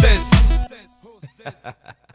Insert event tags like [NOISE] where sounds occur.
Who's this? [LAUGHS]